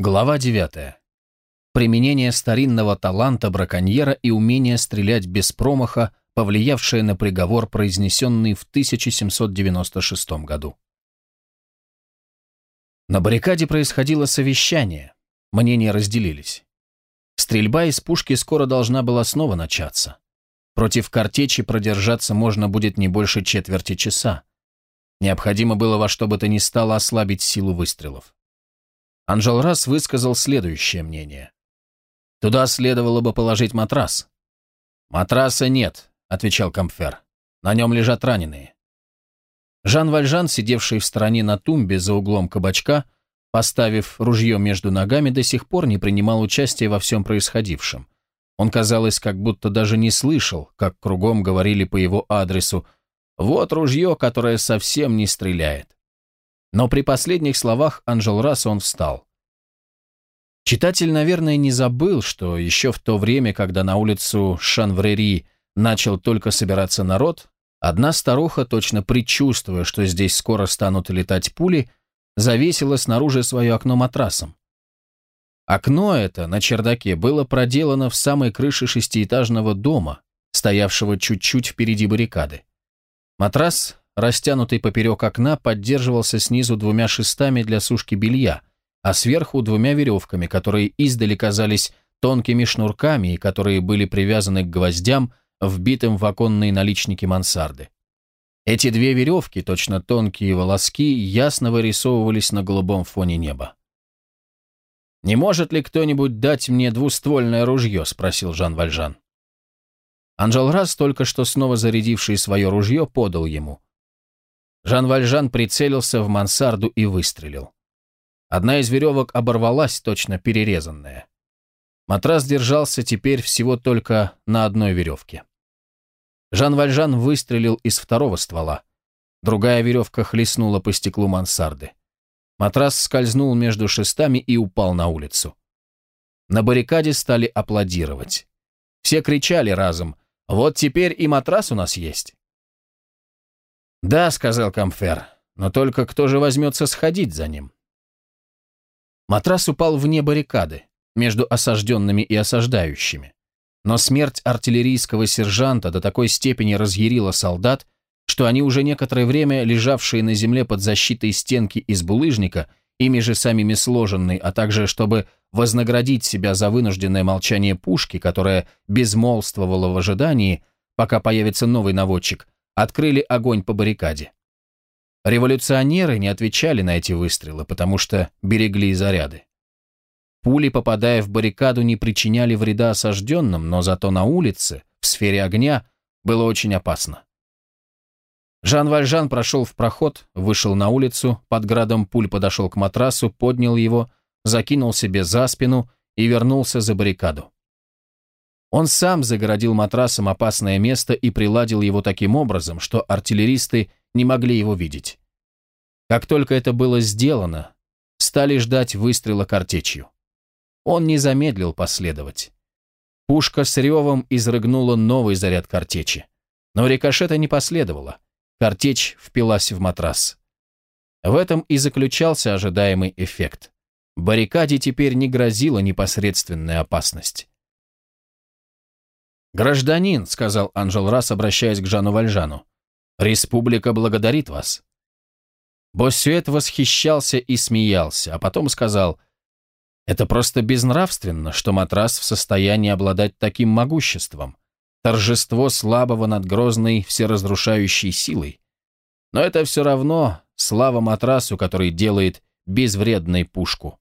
Глава 9. Применение старинного таланта браконьера и умение стрелять без промаха, повлиявшее на приговор, произнесенный в 1796 году. На баррикаде происходило совещание. Мнения разделились. Стрельба из пушки скоро должна была снова начаться. Против картечи продержаться можно будет не больше четверти часа. Необходимо было во что бы то ни стало ослабить силу выстрелов. Анжел Расс высказал следующее мнение. «Туда следовало бы положить матрас». «Матраса нет», — отвечал Камфер. «На нем лежат раненые». Жан Вальжан, сидевший в стороне на тумбе за углом кабачка, поставив ружье между ногами, до сих пор не принимал участия во всем происходившем. Он, казалось, как будто даже не слышал, как кругом говорили по его адресу «Вот ружье, которое совсем не стреляет». Но при последних словах Анжел Расс он встал. Читатель, наверное, не забыл, что еще в то время, когда на улицу Шанврери начал только собираться народ, одна старуха, точно предчувствуя, что здесь скоро станут летать пули, завесила снаружи свое окно матрасом. Окно это на чердаке было проделано в самой крыше шестиэтажного дома, стоявшего чуть-чуть впереди баррикады. Матрас растянутый поперек окна, поддерживался снизу двумя шестами для сушки белья, а сверху двумя веревками, которые издали казались тонкими шнурками и которые были привязаны к гвоздям, вбитым в оконные наличники мансарды. Эти две веревки, точно тонкие волоски, ясно вырисовывались на голубом фоне неба. «Не может ли кто-нибудь дать мне двуствольное ружье?» – спросил Жан Вальжан. Анжел Раз, только что снова зарядивший свое ружье, подал ему. Жан Вальжан прицелился в мансарду и выстрелил. Одна из веревок оборвалась, точно перерезанная. Матрас держался теперь всего только на одной веревке. Жан Вальжан выстрелил из второго ствола. Другая веревка хлестнула по стеклу мансарды. Матрас скользнул между шестами и упал на улицу. На баррикаде стали аплодировать. Все кричали разом «Вот теперь и матрас у нас есть!» «Да», — сказал Камфер, — «но только кто же возьмется сходить за ним?» Матрас упал вне баррикады, между осажденными и осаждающими. Но смерть артиллерийского сержанта до такой степени разъярила солдат, что они уже некоторое время, лежавшие на земле под защитой стенки из булыжника, ими же самими сложенной, а также чтобы вознаградить себя за вынужденное молчание пушки, которая безмолвствовала в ожидании, пока появится новый наводчик, открыли огонь по баррикаде. Революционеры не отвечали на эти выстрелы, потому что берегли заряды. Пули, попадая в баррикаду, не причиняли вреда осажденным, но зато на улице, в сфере огня, было очень опасно. Жан Вальжан прошел в проход, вышел на улицу, под градом пуль подошел к матрасу, поднял его, закинул себе за спину и вернулся за баррикаду. Он сам загородил матрасом опасное место и приладил его таким образом, что артиллеристы не могли его видеть. Как только это было сделано, стали ждать выстрела картечью. Он не замедлил последовать. Пушка с ревом изрыгнула новый заряд картечи. Но рикошета не последовало. Картечь впилась в матрас. В этом и заключался ожидаемый эффект. Баррикаде теперь не грозила непосредственная опасность. «Гражданин», — сказал Анжел Расс, обращаясь к Жану Вальжану, — «республика благодарит вас». Боссюэт восхищался и смеялся, а потом сказал, «Это просто безнравственно, что матрас в состоянии обладать таким могуществом. Торжество слабого над грозной всеразрушающей силой. Но это все равно слава матрасу, который делает безвредной пушку».